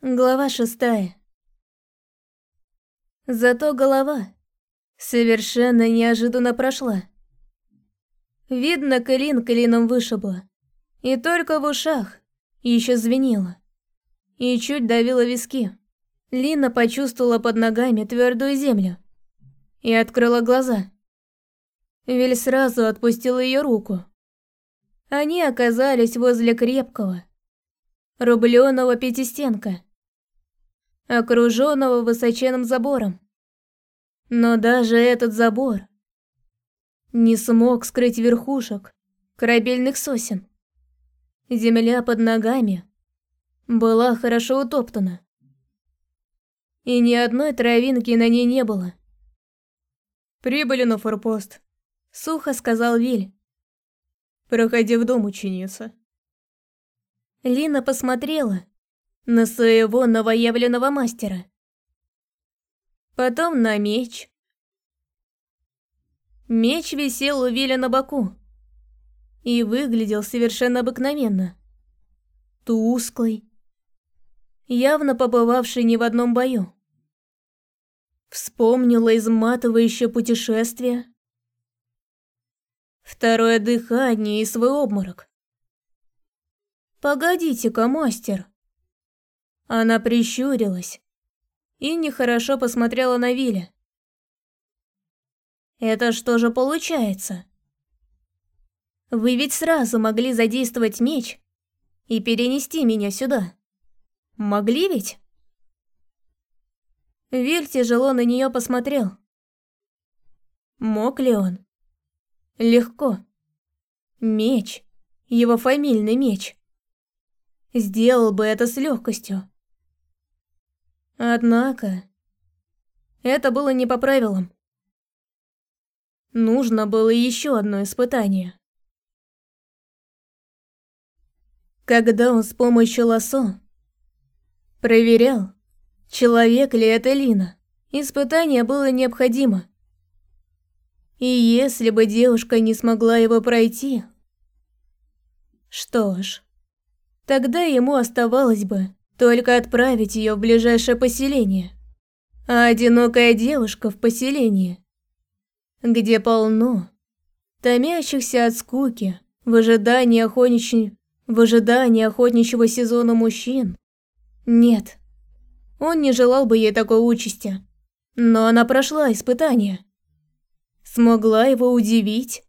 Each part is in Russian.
Глава шестая. Зато голова совершенно неожиданно прошла. Видно, клин клином вышибла. И только в ушах еще звенело. И чуть давило виски. Лина почувствовала под ногами твердую землю. И открыла глаза. Виль сразу отпустил ее руку. Они оказались возле крепкого, рубленого пятистенка окруженного высоченным забором. Но даже этот забор не смог скрыть верхушек корабельных сосен. Земля под ногами была хорошо утоптана. И ни одной травинки на ней не было. «Прибыли на форпост», — сухо сказал Виль. «Проходи в дом, ученица». Лина посмотрела на своего новоявленного мастера. Потом на меч. Меч висел у Виля на боку и выглядел совершенно обыкновенно. Тусклый, явно побывавший не в одном бою. Вспомнила изматывающее путешествие. Второе дыхание и свой обморок. «Погодите-ка, мастер», она прищурилась и нехорошо посмотрела на Виля. «Это что же получается? Вы ведь сразу могли задействовать меч и перенести меня сюда. Могли ведь?» Виль тяжело на нее посмотрел. Мог ли он? Легко. Меч, его фамильный меч. Сделал бы это с легкостью. Однако, это было не по правилам. Нужно было еще одно испытание. Когда он с помощью лосо проверял, человек ли это Лина, испытание было необходимо. И если бы девушка не смогла его пройти... Что ж, тогда ему оставалось бы только отправить ее в ближайшее поселение. А одинокая девушка в поселении, где полно томящихся от скуки в ожидании охотничьего, в ожидании охотничьего сезона мужчин. Нет, он не желал бы ей такой участи, но она прошла испытание. Смогла его удивить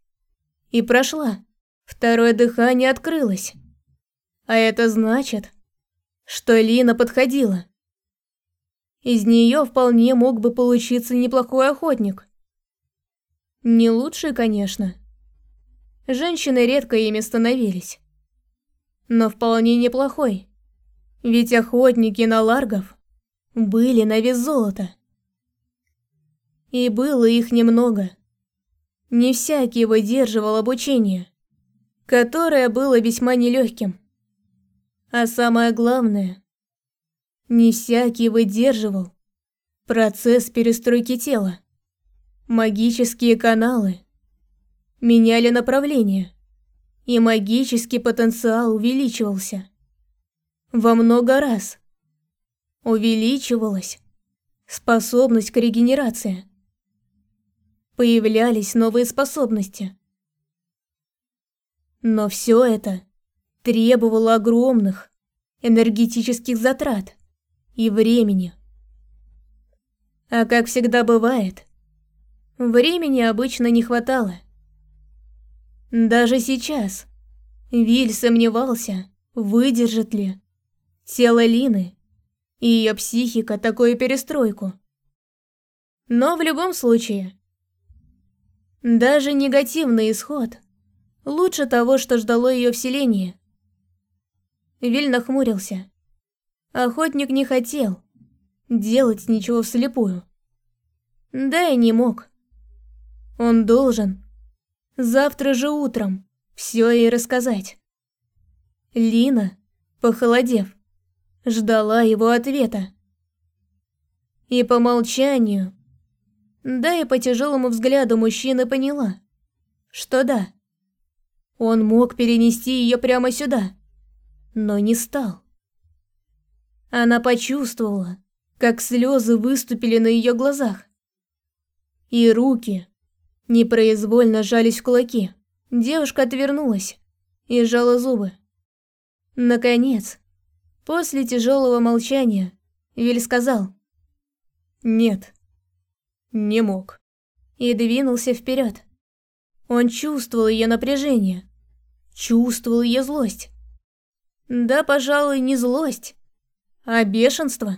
и прошла. Второе дыхание открылось. А это значит, что Лина подходила. Из нее вполне мог бы получиться неплохой охотник. Не лучший, конечно. Женщины редко ими становились. Но вполне неплохой. Ведь охотники на ларгов были на вес золота. И было их немного. Не всякий выдерживал обучение, которое было весьма нелегким. А самое главное, не всякий выдерживал процесс перестройки тела. Магические каналы меняли направление, и магический потенциал увеличивался. Во много раз увеличивалась способность к регенерации. Появлялись новые способности. Но все это требовало огромных энергетических затрат и времени. А как всегда бывает, времени обычно не хватало. Даже сейчас Виль сомневался, выдержит ли тело Лины и ее психика такую перестройку. Но в любом случае, даже негативный исход лучше того, что ждало ее вселение. Виль нахмурился. Охотник не хотел делать ничего вслепую. Да и не мог. Он должен завтра же утром все ей рассказать. Лина, похолодев, ждала его ответа. И по молчанию, да и по тяжелому взгляду мужчины поняла, что да, он мог перенести ее прямо сюда но не стал. Она почувствовала, как слезы выступили на ее глазах. И руки непроизвольно сжались в кулаки. Девушка отвернулась и сжала зубы. Наконец, после тяжелого молчания, Виль сказал «Нет, не мог» и двинулся вперед. Он чувствовал ее напряжение, чувствовал ее злость. Да, пожалуй, не злость, а бешенство.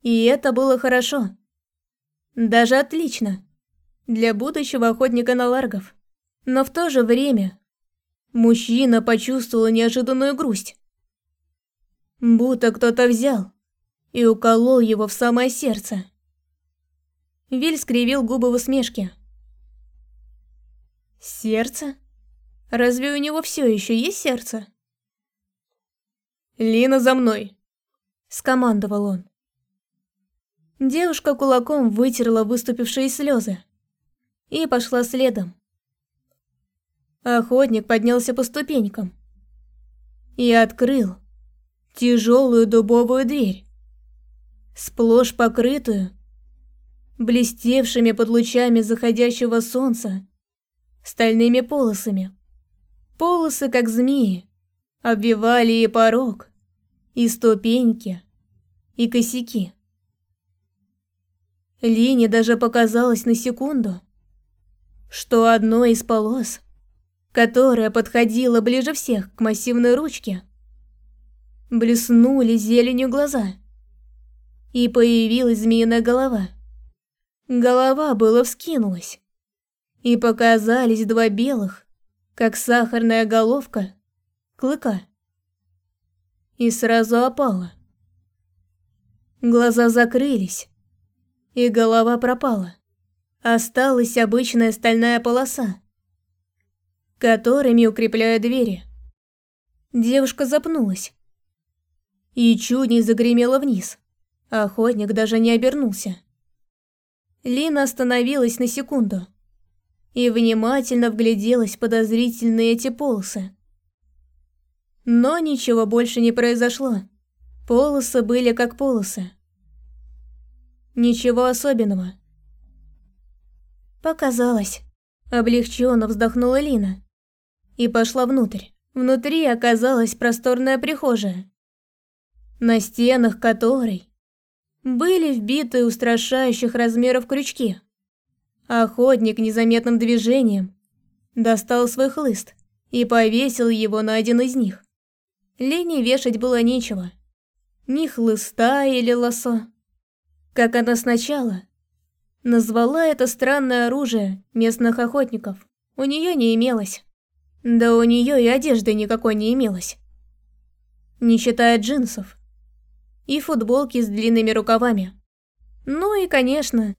И это было хорошо. Даже отлично. Для будущего охотника на ларгов. Но в то же время мужчина почувствовал неожиданную грусть. Будто кто-то взял и уколол его в самое сердце. Виль скривил губы в усмешке. Сердце? Разве у него все еще есть сердце? «Лина, за мной!» – скомандовал он. Девушка кулаком вытерла выступившие слезы и пошла следом. Охотник поднялся по ступенькам и открыл тяжелую дубовую дверь, сплошь покрытую блестевшими под лучами заходящего солнца стальными полосами. Полосы, как змеи, обвивали и порог, и ступеньки, и косяки. Лине даже показалось на секунду, что одно из полос, которая подходила ближе всех к массивной ручке, блеснули зеленью глаза, и появилась змеиная голова. Голова была вскинулась, и показались два белых, как сахарная головка, клыка. И сразу опала. Глаза закрылись, и голова пропала. Осталась обычная стальная полоса, которыми укрепляют двери. Девушка запнулась и чуть не загремела вниз. Охотник даже не обернулся. Лина остановилась на секунду и внимательно вгляделась в подозрительные эти полосы. Но ничего больше не произошло. Полосы были как полосы. Ничего особенного. Показалось. Облегченно вздохнула Лина и пошла внутрь. Внутри оказалась просторная прихожая, на стенах которой были вбиты устрашающих размеров крючки. Охотник незаметным движением достал свой хлыст и повесил его на один из них. Лене вешать было нечего. Ни хлыста или лосо. Как она сначала назвала это странное оружие местных охотников, у нее не имелось. Да у нее и одежды никакой не имелось. Не считая джинсов. И футболки с длинными рукавами. Ну и, конечно,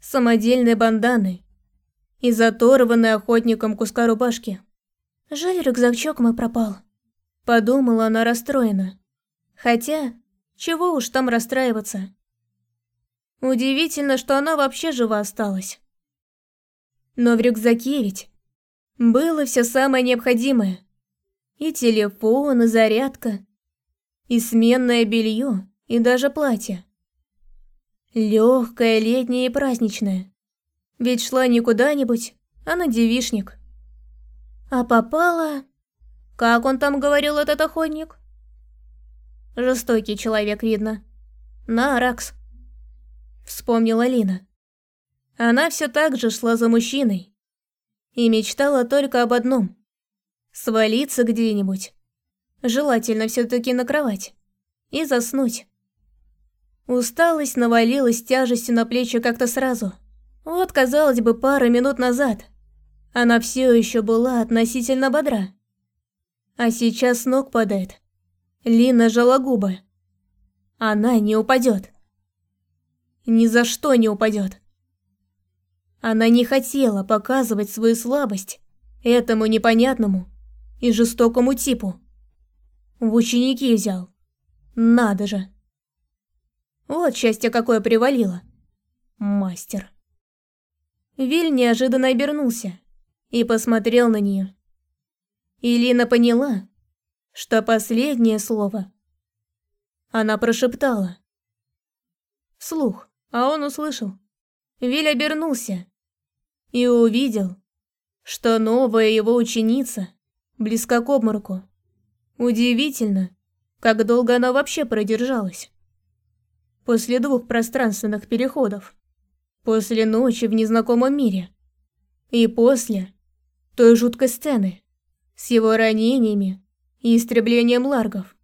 самодельные банданы из оторванной охотником куска рубашки. Жаль, рюкзачок мой пропал. Подумала она расстроена. Хотя, чего уж там расстраиваться. Удивительно, что она вообще жива осталась. Но в рюкзаке ведь было все самое необходимое. И телефон, и зарядка, и сменное белье, и даже платье. Легкая, летняя и праздничная. Ведь шла не куда-нибудь, а на девишник. А попала... Как он там говорил, этот охотник? Жестокий человек, видно. На Аракс. Вспомнила Лина. Она все так же шла за мужчиной. И мечтала только об одном. Свалиться где-нибудь. Желательно все-таки на кровать. И заснуть. Усталость навалилась тяжестью на плечи как-то сразу. Вот, казалось бы, пара минут назад. Она все еще была относительно бодра. А сейчас ног падает. Лина жала губы. Она не упадет. Ни за что не упадет. Она не хотела показывать свою слабость этому непонятному и жестокому типу. В ученики взял. Надо же. Вот счастье какое привалило. Мастер. Виль неожиданно обернулся и посмотрел на нее. И поняла, что последнее слово она прошептала. Слух, а он услышал. Виль обернулся и увидел, что новая его ученица близка к обмороку. Удивительно, как долго она вообще продержалась. После двух пространственных переходов, после ночи в незнакомом мире и после той жуткой сцены с его ранениями и истреблением ларгов.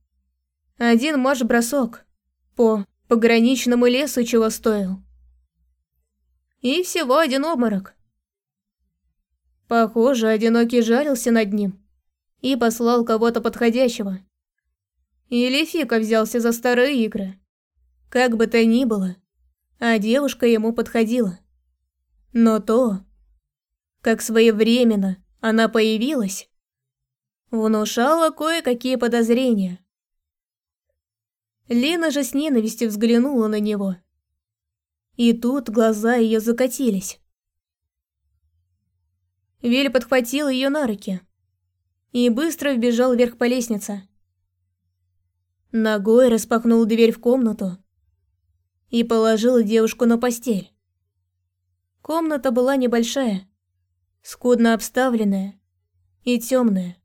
Один марш-бросок по пограничному лесу чего стоил. И всего один обморок. Похоже, одинокий жарился над ним и послал кого-то подходящего. Или Фика взялся за старые игры. Как бы то ни было, а девушка ему подходила. Но то, как своевременно она появилась, внушало кое-какие подозрения. Лена же с ненавистью взглянула на него. И тут глаза ее закатились. Виль подхватил ее на руки и быстро вбежал вверх по лестнице. Ногой распахнул дверь в комнату и положил девушку на постель. Комната была небольшая, скудно обставленная и темная.